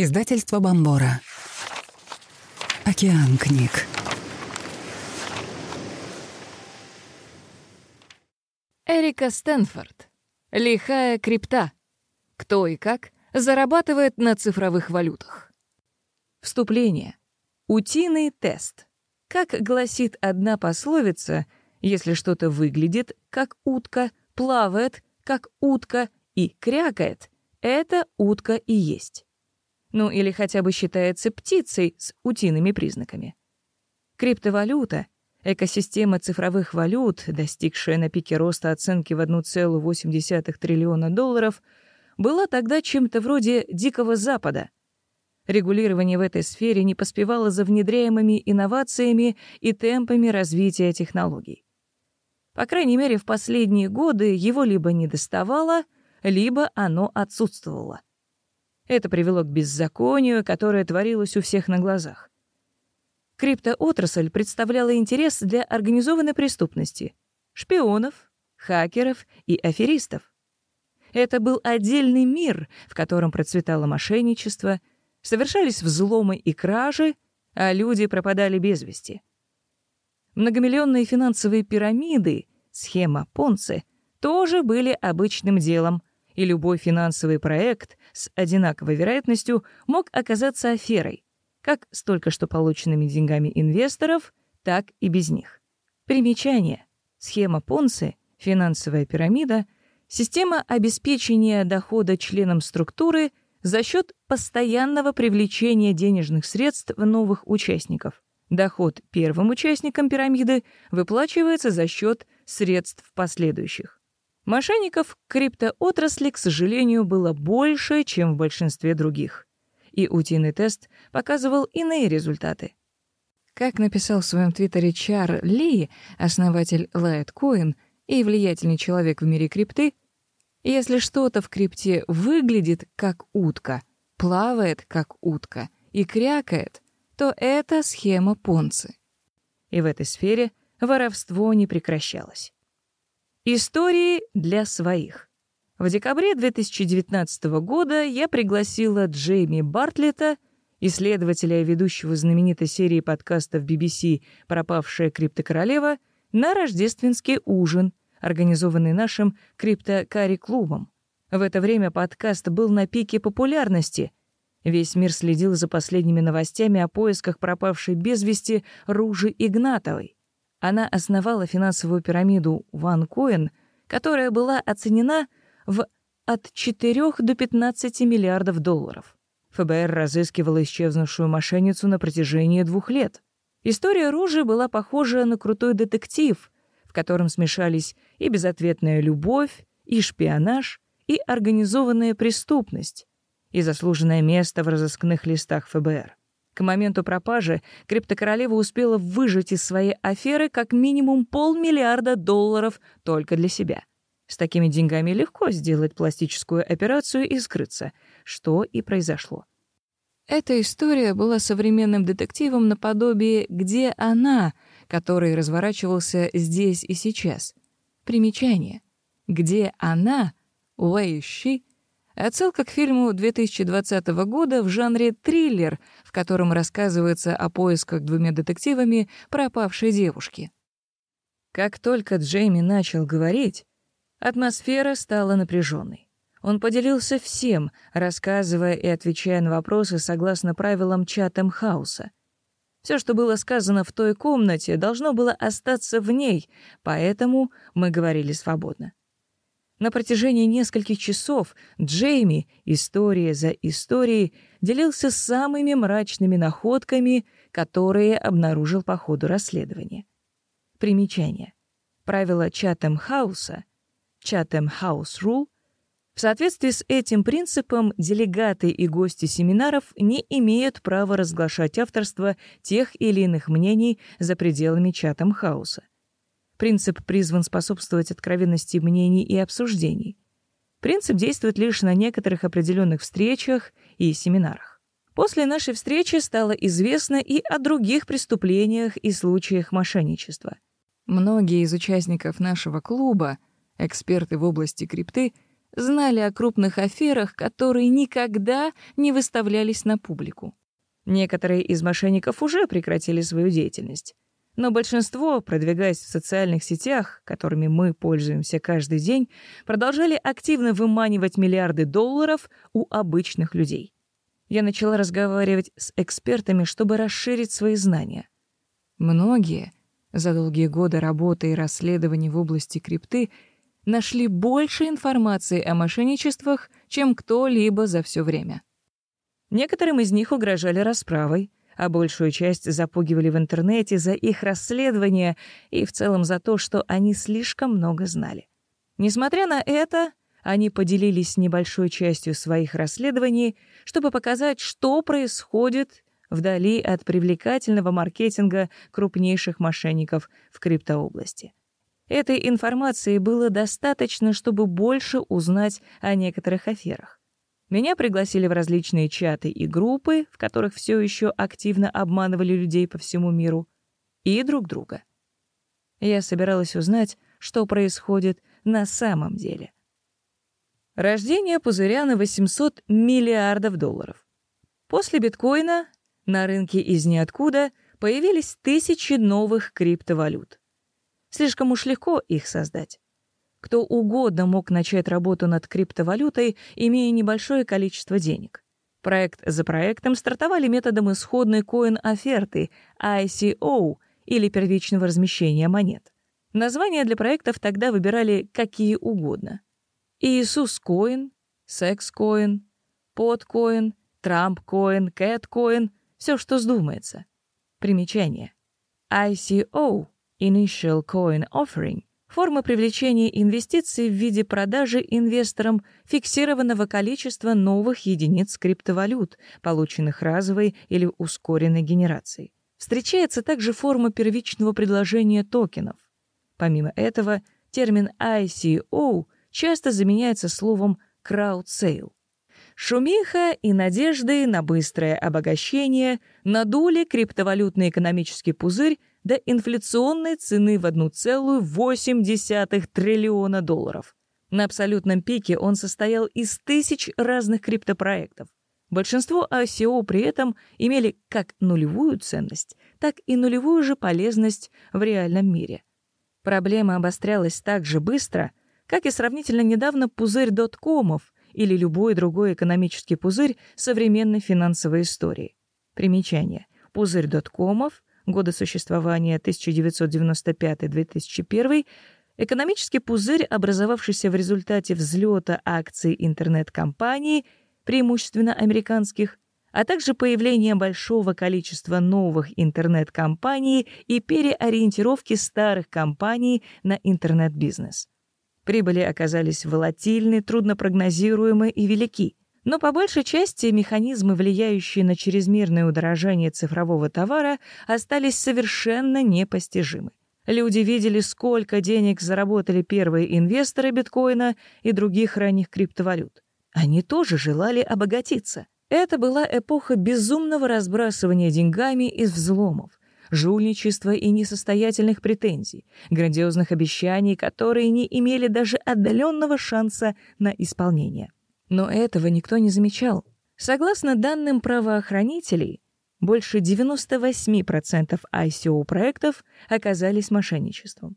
Издательство Бомбора. Океан книг. Эрика Стэнфорд. Лихая крипта. Кто и как зарабатывает на цифровых валютах. Вступление. Утиный тест. Как гласит одна пословица, если что-то выглядит как утка, плавает как утка и крякает, это утка и есть. Ну или хотя бы считается птицей с утиными признаками. Криптовалюта — экосистема цифровых валют, достигшая на пике роста оценки в 1,8 триллиона долларов, была тогда чем-то вроде Дикого Запада. Регулирование в этой сфере не поспевало за внедряемыми инновациями и темпами развития технологий. По крайней мере, в последние годы его либо не доставало, либо оно отсутствовало. Это привело к беззаконию, которое творилось у всех на глазах. Криптоотрасль представляла интерес для организованной преступности, шпионов, хакеров и аферистов. Это был отдельный мир, в котором процветало мошенничество, совершались взломы и кражи, а люди пропадали без вести. Многомиллионные финансовые пирамиды, схема Понци, тоже были обычным делом, и любой финансовый проект с одинаковой вероятностью мог оказаться аферой, как с только что полученными деньгами инвесторов, так и без них. Примечание. Схема Понци, финансовая пирамида, система обеспечения дохода членам структуры за счет постоянного привлечения денежных средств в новых участников. Доход первым участникам пирамиды выплачивается за счет средств последующих. Мошенников криптоотрасли, к сожалению, было больше, чем в большинстве других. И утиный тест показывал иные результаты. Как написал в своем твиттере Чар Ли, основатель Litecoin и влиятельный человек в мире крипты, если что-то в крипте выглядит как утка, плавает как утка и крякает, то это схема Понци. И в этой сфере воровство не прекращалось. Истории для своих. В декабре 2019 года я пригласила Джейми Бартлета, исследователя и ведущего знаменитой серии подкастов BBC «Пропавшая криптокоролева», на рождественский ужин, организованный нашим криптокари-клубом. В это время подкаст был на пике популярности. Весь мир следил за последними новостями о поисках пропавшей без вести Ружи Игнатовой. Она основала финансовую пирамиду OneCoin, которая была оценена в от 4 до 15 миллиардов долларов. ФБР разыскивала исчезнувшую мошенницу на протяжении двух лет. История Ружи была похожа на крутой детектив, в котором смешались и безответная любовь, и шпионаж, и организованная преступность, и заслуженное место в разыскных листах ФБР. К моменту пропажи криптокоролева успела выжать из своей аферы как минимум полмиллиарда долларов только для себя. С такими деньгами легко сделать пластическую операцию и скрыться, что и произошло. Эта история была современным детективом наподобие «Где она?», который разворачивался здесь и сейчас. Примечание. «Где она?» «Where is she?» Отсылка к фильму 2020 года в жанре триллер, в котором рассказывается о поисках двумя детективами пропавшей девушки. Как только Джейми начал говорить, атмосфера стала напряженной. Он поделился всем, рассказывая и отвечая на вопросы согласно правилам Чатем Хауса. Все, что было сказано в той комнате, должно было остаться в ней, поэтому мы говорили свободно. На протяжении нескольких часов Джейми, история за историей, делился самыми мрачными находками, которые обнаружил по ходу расследования. Примечание. Правило Чатем-хауса, Chatham House Rule, в соответствии с этим принципом делегаты и гости семинаров не имеют права разглашать авторство тех или иных мнений за пределами Чатем-хауса. Принцип призван способствовать откровенности мнений и обсуждений. Принцип действует лишь на некоторых определенных встречах и семинарах. После нашей встречи стало известно и о других преступлениях и случаях мошенничества. Многие из участников нашего клуба, эксперты в области крипты, знали о крупных аферах, которые никогда не выставлялись на публику. Некоторые из мошенников уже прекратили свою деятельность. Но большинство, продвигаясь в социальных сетях, которыми мы пользуемся каждый день, продолжали активно выманивать миллиарды долларов у обычных людей. Я начала разговаривать с экспертами, чтобы расширить свои знания. Многие за долгие годы работы и расследований в области крипты нашли больше информации о мошенничествах, чем кто-либо за все время. Некоторым из них угрожали расправой, а большую часть запугивали в интернете за их расследование и в целом за то, что они слишком много знали. Несмотря на это, они поделились небольшой частью своих расследований, чтобы показать, что происходит вдали от привлекательного маркетинга крупнейших мошенников в криптообласти. Этой информации было достаточно, чтобы больше узнать о некоторых аферах. Меня пригласили в различные чаты и группы, в которых все еще активно обманывали людей по всему миру, и друг друга. Я собиралась узнать, что происходит на самом деле. Рождение пузыря на 800 миллиардов долларов. После биткоина на рынке из ниоткуда появились тысячи новых криптовалют. Слишком уж легко их создать. Кто угодно мог начать работу над криптовалютой, имея небольшое количество денег. Проект за проектом стартовали методом исходной коин-оферты ICO или первичного размещения монет. Названия для проектов тогда выбирали какие угодно. Иисус Коин, Секс Коин, Под Коин, Трамп Коин, Кэт Коин, все, что вздумается. Примечание. ICO Initial Coin Offering форма привлечения инвестиций в виде продажи инвесторам фиксированного количества новых единиц криптовалют, полученных разовой или ускоренной генерацией. Встречается также форма первичного предложения токенов. Помимо этого, термин ICO часто заменяется словом sale. Шумиха и надежды на быстрое обогащение надули криптовалютный экономический пузырь до инфляционной цены в 1,8 триллиона долларов. На абсолютном пике он состоял из тысяч разных криптопроектов. Большинство ICO при этом имели как нулевую ценность, так и нулевую же полезность в реальном мире. Проблема обострялась так же быстро, как и сравнительно недавно пузырь доткомов или любой другой экономический пузырь современной финансовой истории. Примечание. Пузырь доткомов годы существования 1995-2001, экономический пузырь, образовавшийся в результате взлета акций интернет-компаний, преимущественно американских, а также появления большого количества новых интернет-компаний и переориентировки старых компаний на интернет-бизнес. Прибыли оказались волатильны, труднопрогнозируемы и велики. Но по большей части механизмы, влияющие на чрезмерное удорожание цифрового товара, остались совершенно непостижимы. Люди видели, сколько денег заработали первые инвесторы биткоина и других ранних криптовалют. Они тоже желали обогатиться. Это была эпоха безумного разбрасывания деньгами из взломов, жульничества и несостоятельных претензий, грандиозных обещаний, которые не имели даже отдаленного шанса на исполнение. Но этого никто не замечал. Согласно данным правоохранителей, больше 98% ICO-проектов оказались мошенничеством.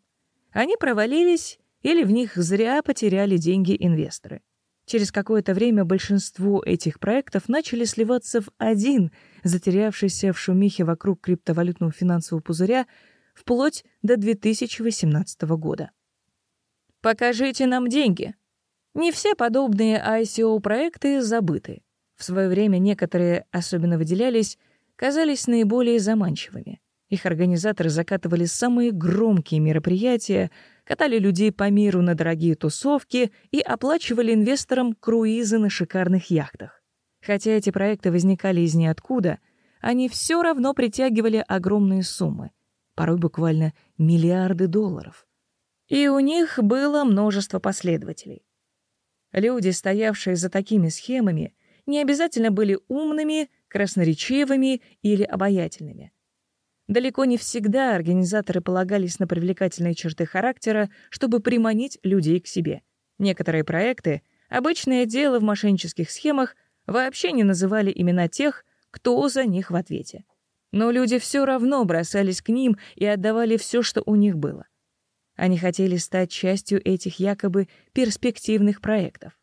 Они провалились или в них зря потеряли деньги инвесторы. Через какое-то время большинство этих проектов начали сливаться в один, затерявшийся в шумихе вокруг криптовалютного финансового пузыря вплоть до 2018 года. «Покажите нам деньги», не все подобные ICO-проекты забыты. В свое время некоторые особенно выделялись, казались наиболее заманчивыми. Их организаторы закатывали самые громкие мероприятия, катали людей по миру на дорогие тусовки и оплачивали инвесторам круизы на шикарных яхтах. Хотя эти проекты возникали из ниоткуда, они все равно притягивали огромные суммы, порой буквально миллиарды долларов. И у них было множество последователей. Люди, стоявшие за такими схемами, не обязательно были умными, красноречивыми или обаятельными. Далеко не всегда организаторы полагались на привлекательные черты характера, чтобы приманить людей к себе. Некоторые проекты Обычное дело в мошеннических схемах вообще не называли имена тех, кто за них в ответе. Но люди все равно бросались к ним и отдавали все, что у них было. Они хотели стать частью этих якобы перспективных проектов.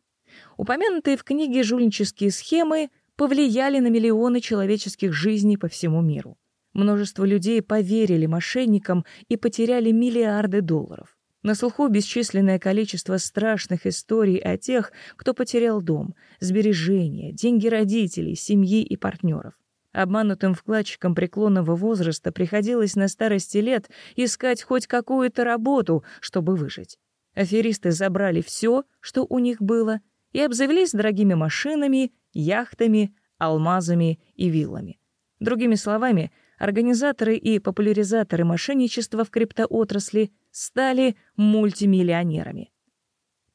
Упомянутые в книге жульнические схемы повлияли на миллионы человеческих жизней по всему миру. Множество людей поверили мошенникам и потеряли миллиарды долларов. На слуху бесчисленное количество страшных историй о тех, кто потерял дом, сбережения, деньги родителей, семьи и партнеров. Обманутым вкладчикам преклонного возраста приходилось на старости лет искать хоть какую-то работу, чтобы выжить. Аферисты забрали все, что у них было, и обзавелись дорогими машинами, яхтами, алмазами и виллами. Другими словами, организаторы и популяризаторы мошенничества в криптоотрасли стали мультимиллионерами.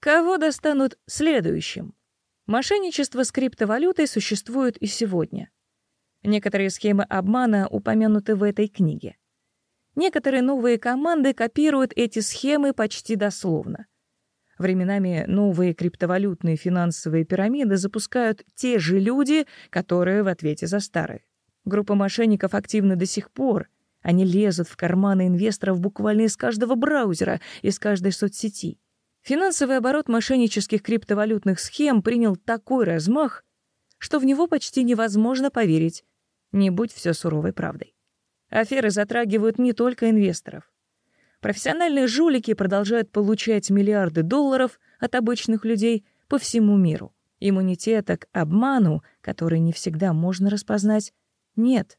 Кого достанут следующим? Мошенничество с криптовалютой существует и сегодня. Некоторые схемы обмана упомянуты в этой книге. Некоторые новые команды копируют эти схемы почти дословно. Временами новые криптовалютные финансовые пирамиды запускают те же люди, которые в ответе за старые. Группа мошенников активна до сих пор. Они лезут в карманы инвесторов буквально из каждого браузера, из каждой соцсети. Финансовый оборот мошеннических криптовалютных схем принял такой размах, что в него почти невозможно поверить, не будь все суровой правдой. Аферы затрагивают не только инвесторов. Профессиональные жулики продолжают получать миллиарды долларов от обычных людей по всему миру. Иммунитета к обману, который не всегда можно распознать, нет.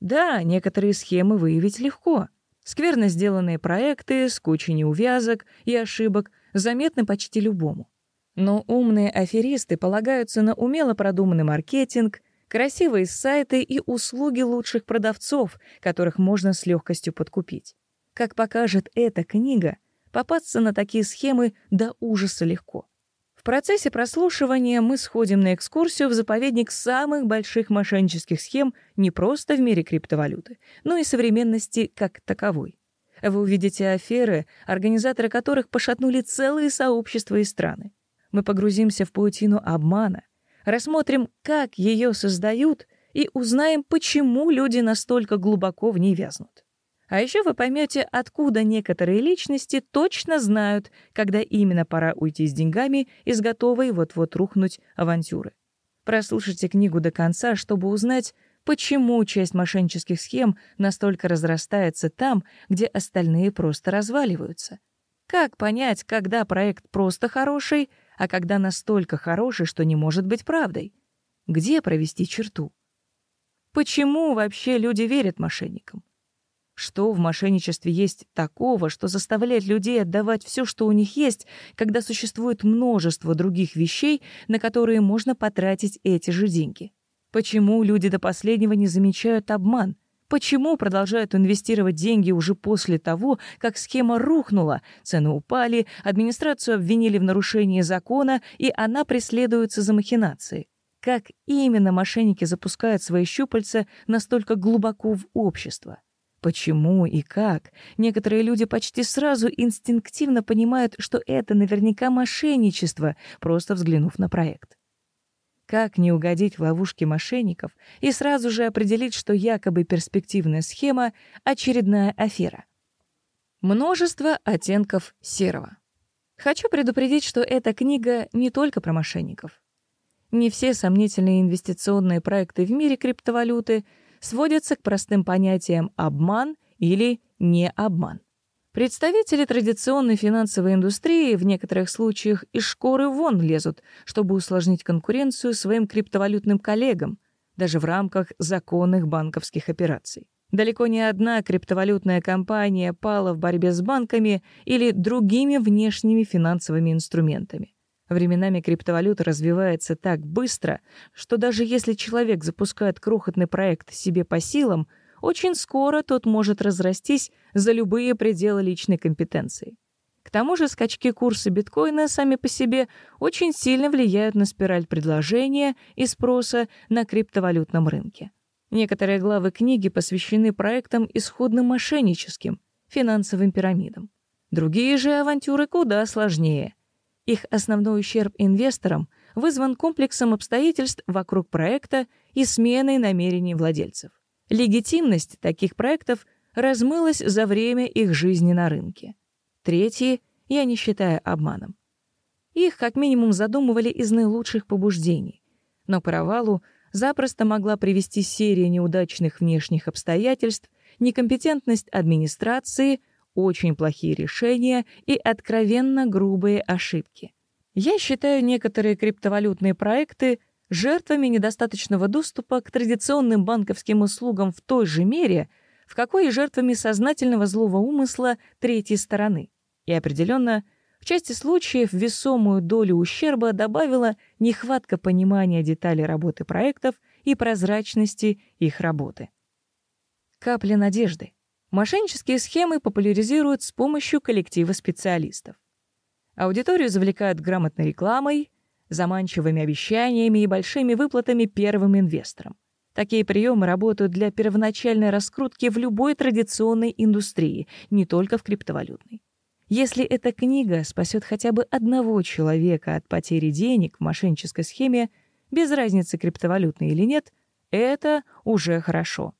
Да, некоторые схемы выявить легко. Скверно сделанные проекты с кучей неувязок и ошибок заметны почти любому. Но умные аферисты полагаются на умело продуманный маркетинг, красивые сайты и услуги лучших продавцов, которых можно с легкостью подкупить. Как покажет эта книга, попасться на такие схемы до ужаса легко. В процессе прослушивания мы сходим на экскурсию в заповедник самых больших мошеннических схем не просто в мире криптовалюты, но и современности как таковой. Вы увидите аферы, организаторы которых пошатнули целые сообщества и страны. Мы погрузимся в паутину обмана, рассмотрим, как ее создают, и узнаем, почему люди настолько глубоко в ней вязнут. А еще вы поймете, откуда некоторые личности точно знают, когда именно пора уйти с деньгами из готовой вот-вот рухнуть авантюры. Прослушайте книгу до конца, чтобы узнать, почему часть мошеннических схем настолько разрастается там, где остальные просто разваливаются. Как понять, когда проект просто хороший, а когда настолько хороший, что не может быть правдой? Где провести черту? Почему вообще люди верят мошенникам? Что в мошенничестве есть такого, что заставляет людей отдавать все, что у них есть, когда существует множество других вещей, на которые можно потратить эти же деньги? Почему люди до последнего не замечают обман? Почему продолжают инвестировать деньги уже после того, как схема рухнула, цены упали, администрацию обвинили в нарушении закона, и она преследуется за махинации? Как именно мошенники запускают свои щупальца настолько глубоко в общество? Почему и как? Некоторые люди почти сразу инстинктивно понимают, что это наверняка мошенничество, просто взглянув на проект. Как не угодить в ловушки мошенников и сразу же определить, что якобы перспективная схема — очередная афера? Множество оттенков серого. Хочу предупредить, что эта книга не только про мошенников. Не все сомнительные инвестиционные проекты в мире криптовалюты — сводятся к простым понятиям «обман» или «не обман». Представители традиционной финансовой индустрии в некоторых случаях из шкуры вон лезут, чтобы усложнить конкуренцию своим криптовалютным коллегам, даже в рамках законных банковских операций. Далеко не одна криптовалютная компания пала в борьбе с банками или другими внешними финансовыми инструментами. Временами криптовалюта развивается так быстро, что даже если человек запускает крохотный проект себе по силам, очень скоро тот может разрастись за любые пределы личной компетенции. К тому же скачки курса биткоина сами по себе очень сильно влияют на спираль предложения и спроса на криптовалютном рынке. Некоторые главы книги посвящены проектам исходно мошенническим, финансовым пирамидам. Другие же авантюры куда сложнее — Их основной ущерб инвесторам вызван комплексом обстоятельств вокруг проекта и сменой намерений владельцев. Легитимность таких проектов размылась за время их жизни на рынке. Третьи я не считаю обманом. Их как минимум задумывали из наилучших побуждений, но провалу запросто могла привести серия неудачных внешних обстоятельств, некомпетентность администрации, очень плохие решения и откровенно грубые ошибки. Я считаю некоторые криптовалютные проекты жертвами недостаточного доступа к традиционным банковским услугам в той же мере, в какой и жертвами сознательного злого умысла третьей стороны. И определенно, в части случаев весомую долю ущерба добавила нехватка понимания деталей работы проектов и прозрачности их работы. Капли надежды. Мошеннические схемы популяризируют с помощью коллектива специалистов. Аудиторию завлекают грамотной рекламой, заманчивыми обещаниями и большими выплатами первым инвесторам. Такие приемы работают для первоначальной раскрутки в любой традиционной индустрии, не только в криптовалютной. Если эта книга спасет хотя бы одного человека от потери денег в мошеннической схеме, без разницы, криптовалютной или нет, это уже хорошо.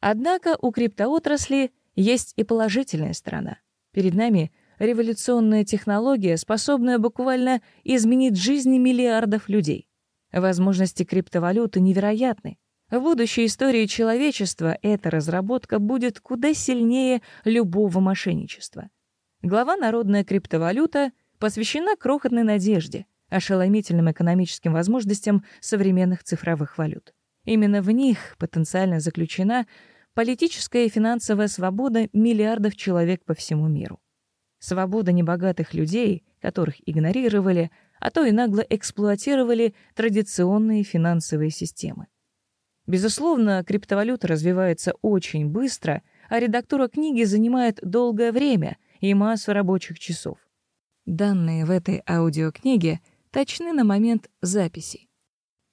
Однако у криптоотрасли есть и положительная сторона. Перед нами революционная технология, способная буквально изменить жизни миллиардов людей. Возможности криптовалюты невероятны. В будущей истории человечества эта разработка будет куда сильнее любого мошенничества. Глава «Народная криптовалюта» посвящена крохотной надежде, ошеломительным экономическим возможностям современных цифровых валют. Именно в них потенциально заключена политическая и финансовая свобода миллиардов человек по всему миру. Свобода небогатых людей, которых игнорировали, а то и нагло эксплуатировали традиционные финансовые системы. Безусловно, криптовалюта развивается очень быстро, а редактура книги занимает долгое время — и массу рабочих часов. Данные в этой аудиокниге точны на момент записи.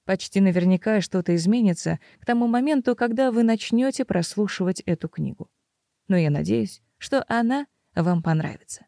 Почти наверняка что-то изменится к тому моменту, когда вы начнете прослушивать эту книгу. Но я надеюсь, что она вам понравится.